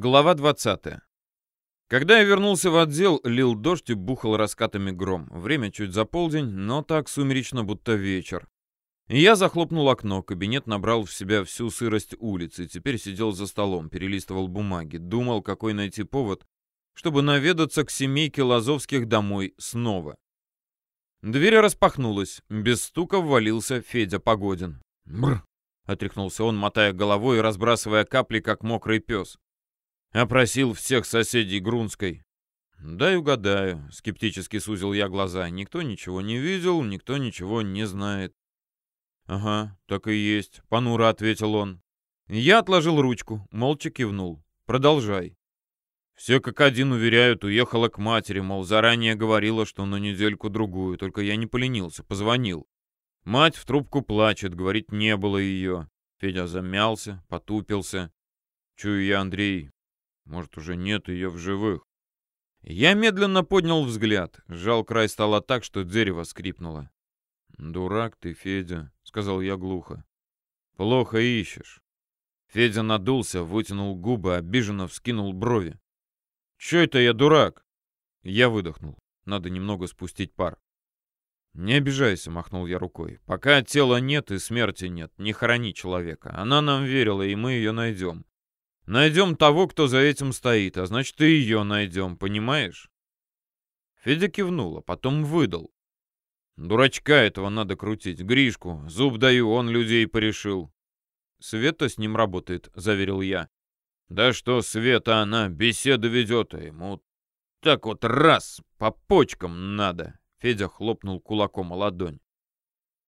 Глава 20. Когда я вернулся в отдел, лил дождь и бухал раскатами гром. Время чуть за полдень, но так сумеречно, будто вечер. Я захлопнул окно, кабинет набрал в себя всю сырость улицы, теперь сидел за столом, перелистывал бумаги, думал, какой найти повод, чтобы наведаться к семейке Лазовских домой снова. Дверь распахнулась, без стука ввалился Федя Погодин. «Бррр!» — отряхнулся он, мотая головой и разбрасывая капли, как мокрый пес. Опросил всех соседей Грунской. «Дай угадаю», — скептически сузил я глаза. «Никто ничего не видел, никто ничего не знает». «Ага, так и есть», — понуро ответил он. Я отложил ручку, молча кивнул. «Продолжай». Все как один уверяют, уехала к матери, мол, заранее говорила, что на недельку-другую, только я не поленился, позвонил. Мать в трубку плачет, говорит, не было ее. Федя замялся, потупился. Чую я, Андрей, может, уже нет ее в живых. Я медленно поднял взгляд. Сжал край стола так, что дерево скрипнуло. «Дурак ты, Федя», — сказал я глухо. «Плохо ищешь». Федя надулся, вытянул губы, обиженно вскинул брови. «Чё это я дурак?» Я выдохнул. Надо немного спустить пар. «Не обижайся», — махнул я рукой. «Пока тела нет и смерти нет, не хорони человека. Она нам верила, и мы ее найдем. Найдем того, кто за этим стоит, а значит, и ее найдем, понимаешь?» Федя кивнул, а потом выдал. «Дурачка этого надо крутить. Гришку. Зуб даю, он людей порешил». «Света с ним работает», — заверил я. «Да что Света, она беседу ведет, а ему так вот раз, по почкам надо». Федя хлопнул кулаком о ладонь.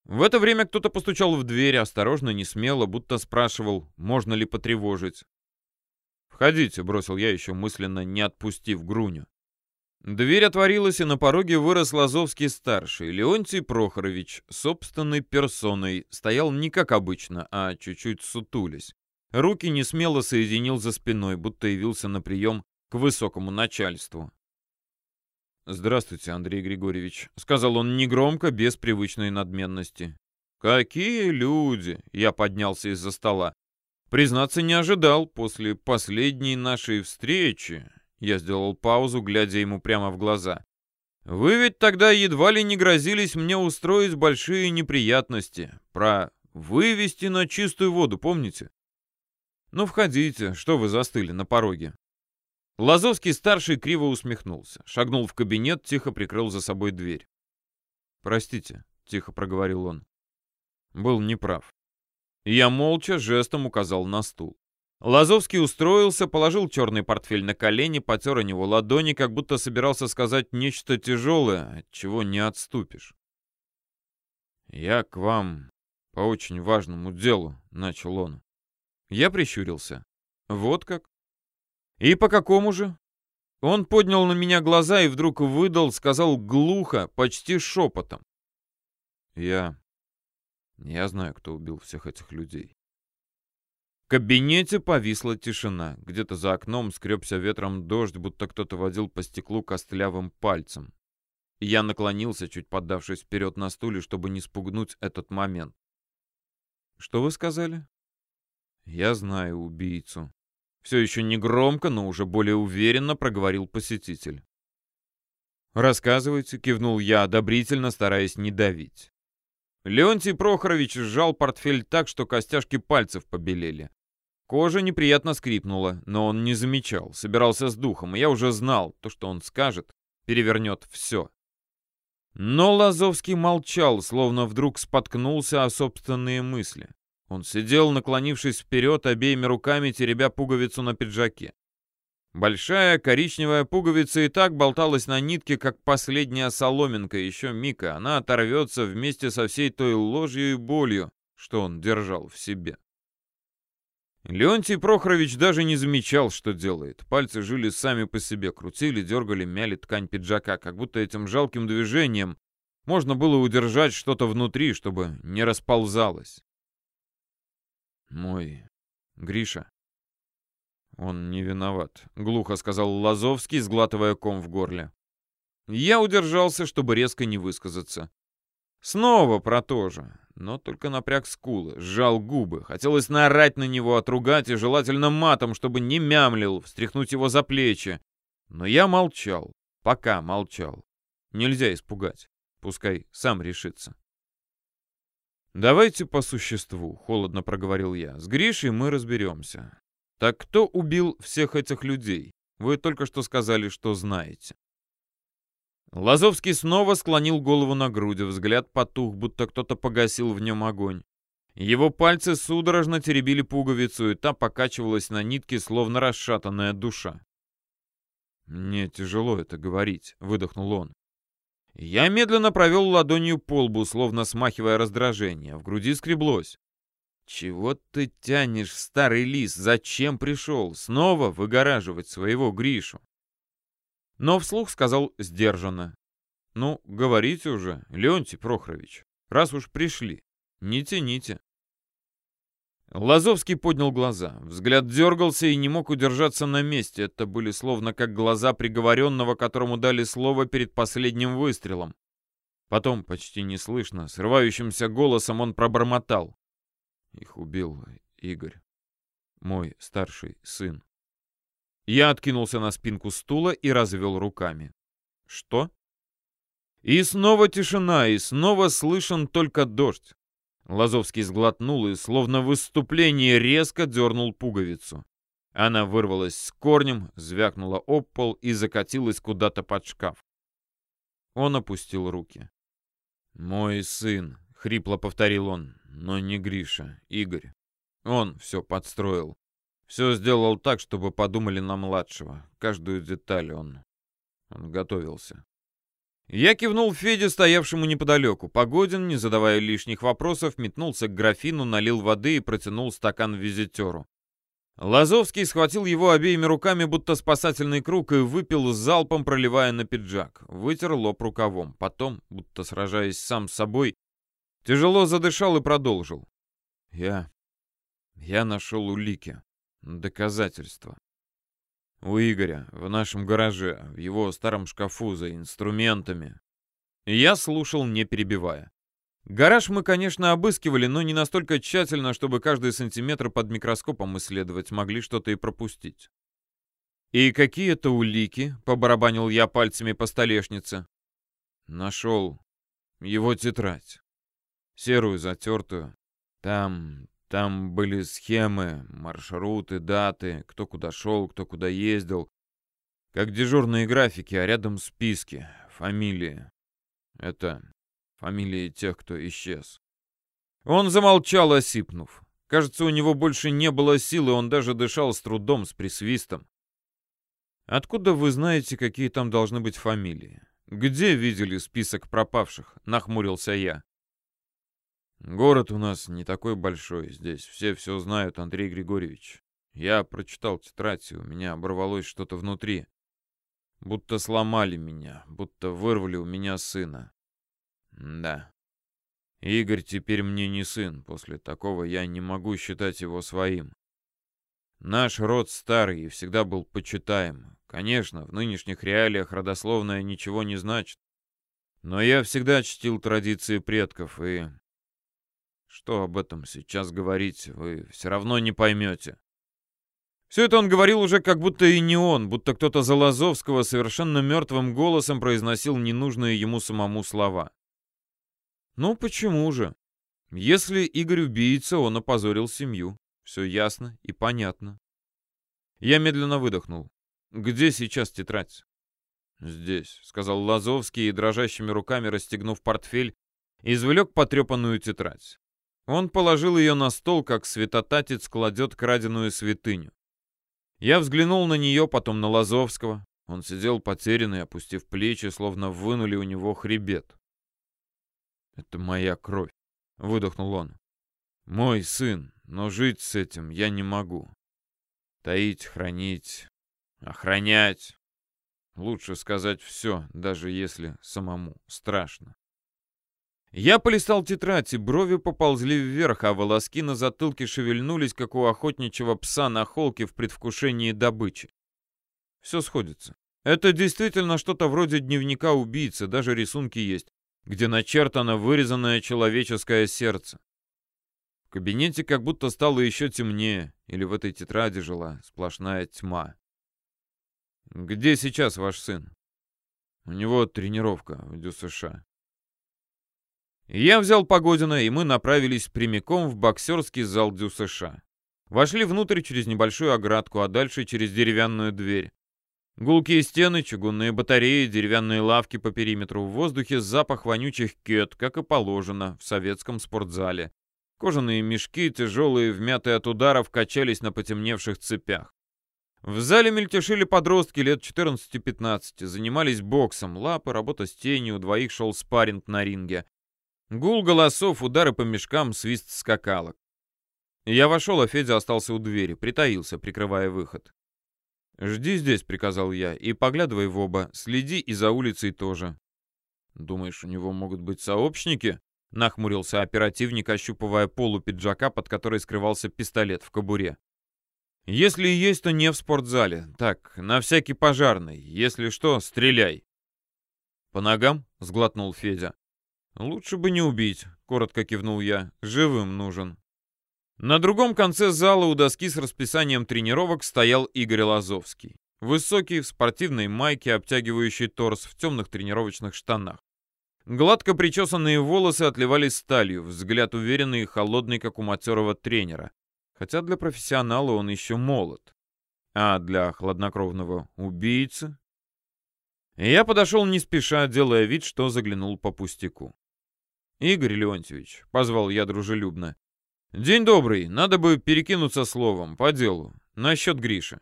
В это время кто-то постучал в дверь, осторожно, не смело, будто спрашивал, можно ли потревожить. «Входите», — бросил я еще мысленно, не отпустив Груню. Дверь отворилась, и на пороге вырос Лазовский-старший. Леонтий Прохорович, собственной персоной, стоял не как обычно, а чуть-чуть сутулись. Руки не смело соединил за спиной, будто явился на прием к высокому начальству. «Здравствуйте, Андрей Григорьевич», — сказал он негромко, без привычной надменности. «Какие люди!» — я поднялся из-за стола. Признаться, не ожидал после последней нашей встречи. Я сделал паузу, глядя ему прямо в глаза. Вы ведь тогда едва ли не грозились мне устроить большие неприятности. Про вывести на чистую воду, помните? Ну, входите, что вы застыли на пороге? Лазовский-старший криво усмехнулся, шагнул в кабинет, тихо прикрыл за собой дверь. «Простите», — тихо проговорил он. «Был неправ. Я молча жестом указал на стул. Лазовский устроился, положил черный портфель на колени, потер о него ладони, как будто собирался сказать нечто тяжелое, от чего не отступишь. «Я к вам по очень важному делу», — начал он. Я прищурился. «Вот как?» «И по какому же?» Он поднял на меня глаза и вдруг выдал, сказал глухо, почти шепотом. «Я я знаю, кто убил всех этих людей. В кабинете повисла тишина. Где-то за окном скребся ветром дождь, будто кто-то водил по стеклу костлявым пальцем. Я наклонился, чуть поддавшись вперед на стуле, чтобы не спугнуть этот момент. «Что вы сказали?» «Я знаю убийцу». Все еще не громко, но уже более уверенно проговорил посетитель. «Рассказывайте», — кивнул я, одобрительно стараясь не давить. Леонтий Прохорович сжал портфель так, что костяшки пальцев побелели. Кожа неприятно скрипнула, но он не замечал, собирался с духом, и я уже знал, то, что он скажет, перевернет все. Но Лазовский молчал, словно вдруг споткнулся о собственные мысли. Он сидел, наклонившись вперед, обеими руками теребя пуговицу на пиджаке. Большая коричневая пуговица и так болталась на нитке, как последняя соломинка. Еще Мика, она оторвется вместе со всей той ложью и болью, что он держал в себе. Леонтий Прохорович даже не замечал, что делает. Пальцы жили сами по себе, крутили, дергали, мяли ткань пиджака, как будто этим жалким движением можно было удержать что-то внутри, чтобы не расползалось. «Мой Гриша», «Он не виноват», — глухо сказал Лазовский, сглатывая ком в горле. Я удержался, чтобы резко не высказаться. Снова про то же. но только напряг скулы, сжал губы. Хотелось наорать на него, отругать и желательно матом, чтобы не мямлил, встряхнуть его за плечи. Но я молчал, пока молчал. Нельзя испугать, пускай сам решится. «Давайте по существу», — холодно проговорил я. «С Гришей мы разберемся. Так кто убил всех этих людей? Вы только что сказали, что знаете». Лазовский снова склонил голову на грудь, взгляд потух, будто кто-то погасил в нем огонь. Его пальцы судорожно теребили пуговицу, и та покачивалась на нитке, словно расшатанная душа. «Мне тяжело это говорить», — выдохнул он. Я медленно провел ладонью по лбу, словно смахивая раздражение. В груди скреблось. «Чего ты тянешь, старый лис? Зачем пришел? Снова выгораживать своего Гришу?» Но вслух сказал сдержанно. «Ну, говорите уже, Леонтий Прохорович, раз уж пришли, не тяните». Лазовский поднял глаза. Взгляд дергался и не мог удержаться на месте. Это были словно как глаза приговоренного, которому дали слово перед последним выстрелом. Потом, почти неслышно, срывающимся голосом он пробормотал. Их убил Игорь, мой старший сын. Я откинулся на спинку стула и развел руками. Что? И снова тишина, и снова слышен только дождь. Лазовский сглотнул и, словно в выступлении, резко дернул пуговицу. Она вырвалась с корнем, звякнула об пол и закатилась куда-то под шкаф. Он опустил руки. «Мой сын», — хрипло повторил он, — «но не Гриша, Игорь. Он все подстроил. Все сделал так, чтобы подумали на младшего. Каждую деталь он... Он готовился. Я кивнул Феде, стоявшему неподалеку. Погодин, не задавая лишних вопросов, метнулся к графину, налил воды и протянул стакан визитеру. Лазовский схватил его обеими руками, будто спасательный круг, и выпил залпом, проливая на пиджак. Вытер лоб рукавом. Потом, будто сражаясь сам с собой, тяжело задышал и продолжил. «Я... я нашел улики. Доказательства. У Игоря, в нашем гараже, в его старом шкафу за инструментами. Я слушал, не перебивая. Гараж мы, конечно, обыскивали, но не настолько тщательно, чтобы каждый сантиметр под микроскопом исследовать, могли что-то и пропустить. «И какие это улики?» — побарабанил я пальцами по столешнице. Нашел его тетрадь. Серую, затертую. Там там были схемы, маршруты, даты, кто куда шел, кто куда ездил. Как дежурные графики, а рядом списки, фамилии. Это фамилии тех, кто исчез. Он замолчал, осипнув. Кажется, у него больше не было силы, он даже дышал с трудом, с присвистом. «Откуда вы знаете, какие там должны быть фамилии? Где видели список пропавших?» — нахмурился я. Город у нас не такой большой, здесь все все знают, Андрей Григорьевич. Я прочитал тетрадь, у меня оборвалось что-то внутри. Будто сломали меня, будто вырвали у меня сына. Да. Игорь теперь мне не сын, после такого я не могу считать его своим. Наш род старый и всегда был почитаем. Конечно, в нынешних реалиях родословное ничего не значит. Но я всегда чтил традиции предков и что об этом сейчас говорить, вы все равно не поймете. Все это он говорил уже как будто и не он, будто кто-то за Лазовского совершенно мертвым голосом произносил ненужные ему самому слова. Ну почему же? Если Игорь убийца, он опозорил семью. Все ясно и понятно. Я медленно выдохнул. Где сейчас тетрадь? «Здесь», — сказал Лазовский и, дрожащими руками расстегнув портфель, извлек потрепанную тетрадь. Он положил ее на стол, как святотатец кладет краденую святыню. Я взглянул на нее, потом на Лазовского. Он сидел потерянный, опустив плечи, словно вынули у него хребет. «Это моя кровь», — выдохнул он. «Мой сын, но жить с этим я не могу. Таить, хранить, охранять. Лучше сказать все, даже если самому страшно. Я полистал тетрадь, и брови поползли вверх, а волоски на затылке шевельнулись, как у охотничьего пса на холке в предвкушении добычи. Все сходится. Это действительно что-то вроде дневника убийцы, даже рисунки есть. где начертано вырезанное человеческое сердце. В кабинете как будто стало еще темнее, или в этой тетради жила сплошная тьма. «Где сейчас ваш сын?» «У него тренировка в ДЮСШ». Я взял Погодина, и мы направились прямиком в боксерский зал ДЮСШ. Вошли внутрь через небольшую оградку, а дальше через деревянную дверь. Гулкие стены, чугунные батареи, деревянные лавки по периметру, в воздухе запах вонючих кет, как и положено в советском спортзале. Кожаные мешки, тяжелые, вмятые от ударов, качались на потемневших цепях. В зале мельтешили подростки лет 14-15, занимались боксом, лапы, работа с тенью, у двоих шел спарринг на ринге. Гул голосов, удары по мешкам, свист скакалок. Я вошел, а Федя остался у двери, притаился, прикрывая выход. «Жди здесь», — приказал я, — «и поглядывай в оба, следи и за улицей тоже». «Думаешь, у него могут быть сообщники?» — нахмурился оперативник, ощупывая полу пиджака, под которой скрывался пистолет в кобуре. «Если и есть, то не в спортзале. Так, на всякий пожарный. Если что, стреляй». «По ногам?» — сглотнул Федя. «Лучше бы не убить», — коротко кивнул я. «Живым нужен». На другом конце зала у доски с расписанием тренировок стоял Игорь Лазовский. Высокий, в спортивной майке, обтягивающий торс, в темных тренировочных штанах. Гладко причесанные волосы отливали сталью, взгляд уверенный и холодный, как у матерого тренера. Хотя для профессионала он еще молод. А для хладнокровного убийцы? Я подошел не спеша, делая вид, что заглянул по пустяку. «Игорь Леонтьевич», — позвал я дружелюбно, «День добрый. Надо бы перекинуться словом, по делу. Насчет Гриши.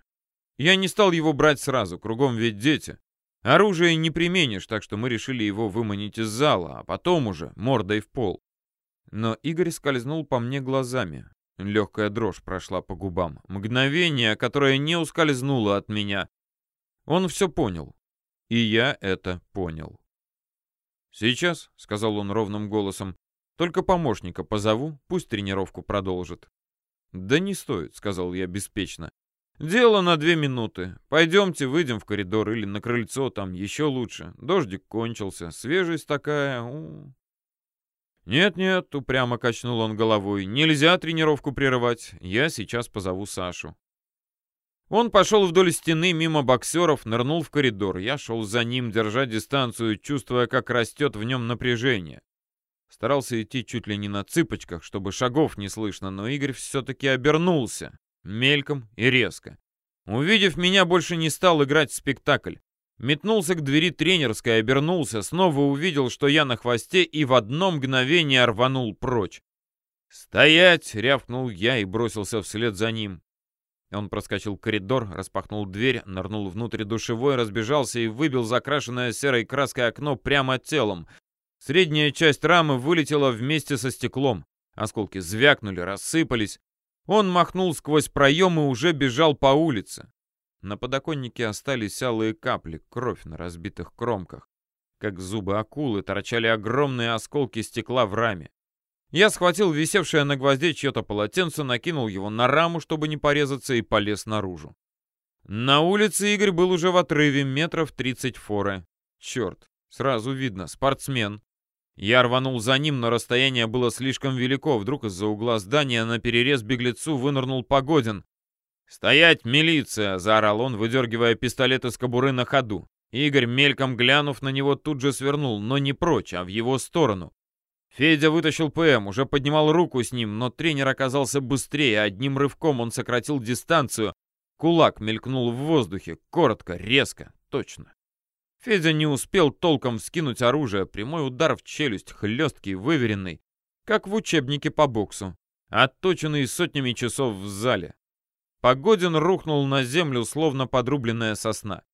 Я не стал его брать сразу, кругом ведь дети. Оружие не применишь, так что мы решили его выманить из зала, а потом уже мордой в пол». Но Игорь скользнул по мне глазами. Легкая дрожь прошла по губам. Мгновение, которое не ускользнуло от меня. Он все понял. И я это понял. «Сейчас», — сказал он ровным голосом, только помощника позову, пусть тренировку продолжит». «Да не стоит», — сказал я беспечно. «Дело на две минуты. Пойдемте, выйдем в коридор или на крыльцо, там еще лучше. Дождик кончился, свежесть такая...» «Нет-нет», — упрямо качнул он головой, — «нельзя тренировку прерывать. Я сейчас позову Сашу». Он пошел вдоль стены мимо боксеров, нырнул в коридор. Я шел за ним, держа дистанцию, чувствуя, как растет в нем напряжение. Старался идти чуть ли не на цыпочках, чтобы шагов не слышно, но Игорь все-таки обернулся. Мельком и резко. Увидев меня, больше не стал играть в спектакль. Метнулся к двери тренерской, обернулся, снова увидел, что я на хвосте, и в одно мгновение рванул прочь. «Стоять!» — рявкнул я и бросился вслед за ним. Он проскочил коридор, распахнул дверь, нырнул внутрь душевой, разбежался и выбил закрашенное серой краской окно прямо телом. Средняя часть рамы вылетела вместе со стеклом. Осколки звякнули, рассыпались. Он махнул сквозь проем и уже бежал по улице. На подоконнике остались алые капли, кровь на разбитых кромках. Как зубы акулы торчали огромные осколки стекла в раме. Я схватил висевшее на гвозде чье-то полотенце, накинул его на раму, чтобы не порезаться, и полез наружу. На улице Игорь был уже в отрыве метров 30 форы. Черт, сразу видно, спортсмен. Я рванул за ним, но расстояние было слишком велико. Вдруг из-за угла здания на перерез беглецу вынырнул Погодин. «Стоять, милиция!» — заорал он, выдергивая пистолет из кобуры на ходу. Игорь, мельком глянув на него, тут же свернул, но не прочь, а в его сторону. Федя вытащил ПМ, уже поднимал руку с ним, но тренер оказался быстрее. Одним рывком он сократил дистанцию. Кулак мелькнул в воздухе, коротко, резко, точно. Федя не успел толком вскинуть оружие. Прямой удар в челюсть, хлесткий, выверенный, как в учебнике по боксу, отточенный сотнями часов в зале. Погодин рухнул на землю, словно подрубленная сосна.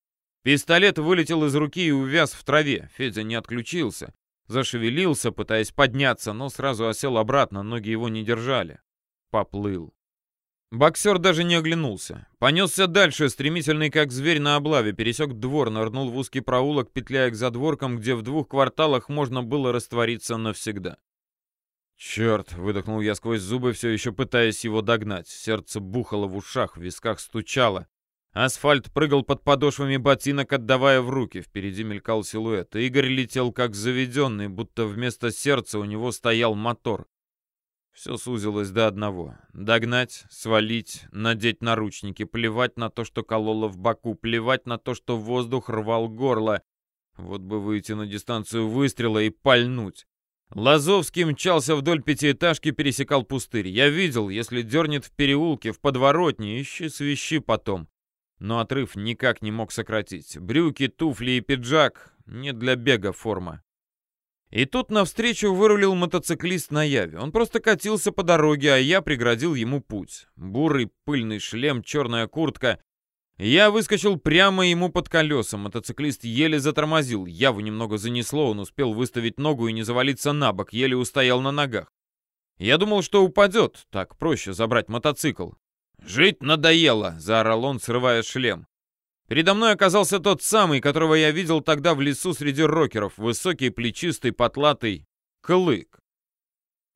Пистолет вылетел из руки и увяз в траве. Федя не отключился. Зашевелился, пытаясь подняться, но сразу осел обратно, ноги его не держали. Поплыл. Боксер даже не оглянулся. Понесся дальше, стремительный как зверь на облаве, пересек двор, нырнул в узкий проулок, петляя к задворкам, где в двух кварталах можно было раствориться навсегда. «Черт!» — выдохнул я сквозь зубы, все еще пытаясь его догнать. Сердце бухало в ушах, в висках стучало. Асфальт прыгал под подошвами ботинок, отдавая в руки. Впереди мелькал силуэт. Игорь летел как заведенный, будто вместо сердца у него стоял мотор. Все сузилось до одного. Догнать, свалить, надеть наручники, плевать на то, что кололо в боку, плевать на то, что воздух рвал горло. Вот бы выйти на дистанцию выстрела и пальнуть. Лазовский мчался вдоль пятиэтажки, пересекал пустырь. Я видел, если дернет в переулке, в подворотне, ищи свищи потом. Но отрыв никак не мог сократить. Брюки, туфли и пиджак — не для бега форма. И тут навстречу вырулил мотоциклист на Яве. Он просто катился по дороге, а я преградил ему путь. Бурый пыльный шлем, черная куртка. Я выскочил прямо ему под колеса. Мотоциклист еле затормозил. Яву немного занесло, он успел выставить ногу и не завалиться на бок, еле устоял на ногах. Я думал, что упадет. Так проще забрать мотоцикл. «Жить надоело!» — заорал он, срывая шлем. Передо мной оказался тот самый, которого я видел тогда в лесу среди рокеров, высокий, плечистый, потлатый, клык.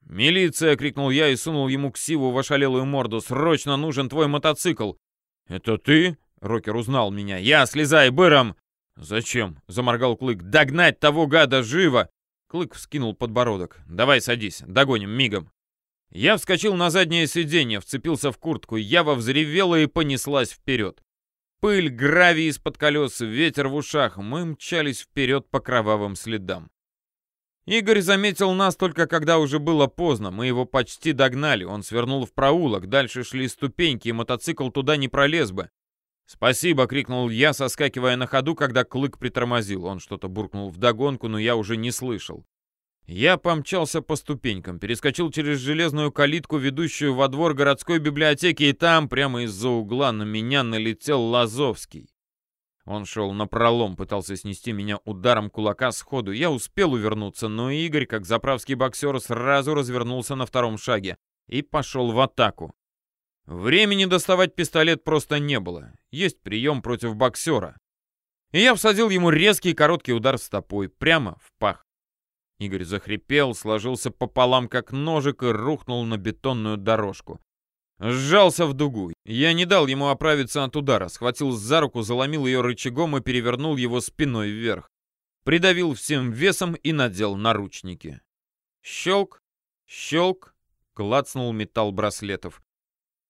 «Милиция!» — крикнул я и сунул ему ксиву в ошалелую морду. «Срочно нужен твой мотоцикл!» «Это ты?» — рокер узнал меня. «Я, слезай, быром!» «Зачем?» — заморгал Клык. «Догнать того гада живо!» Клык вскинул подбородок. «Давай садись, догоним мигом!» Я вскочил на заднее сиденье, вцепился в куртку, Ява взревела и понеслась вперед. Пыль, гравий из-под колес, ветер в ушах. Мы мчались вперед по кровавым следам. Игорь заметил нас только когда уже было поздно. Мы его почти догнали. Он свернул в проулок. Дальше шли ступеньки, и мотоцикл туда не пролез бы. «Спасибо!» — крикнул я, соскакивая на ходу, когда Клык притормозил. Он что-то буркнул вдогонку, но я уже не слышал. Я помчался по ступенькам, перескочил через железную калитку, ведущую во двор городской библиотеки, и там, прямо из-за угла, на меня налетел Лазовский. Он шел напролом, пытался снести меня ударом кулака сходу. Я успел увернуться, но Игорь, как заправский боксер, сразу развернулся на втором шаге и пошел в атаку. Времени доставать пистолет просто не было. Есть прием против боксера. И я всадил ему резкий короткий удар стопой, прямо в пах. Игорь захрипел, сложился пополам, как ножик, и рухнул на бетонную дорожку. Сжался в дугу. Я не дал ему оправиться от удара, схватил за руку, заломил ее рычагом и перевернул его спиной вверх. Придавил всем весом и надел наручники. Щелк, щелк, клацнул металл браслетов.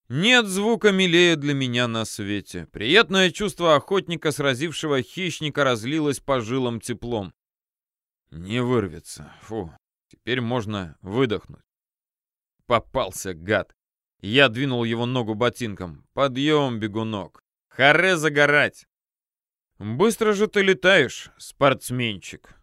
Нет звука милее для меня на свете. Приятное чувство охотника, сразившего хищника, разлилось по жилам теплом. Не вырвется. Фу, теперь можно выдохнуть. Попался, гад. Я двинул его ногу ботинком. Подъем, бегунок. Харе загорать. Быстро же ты летаешь, спортсменчик.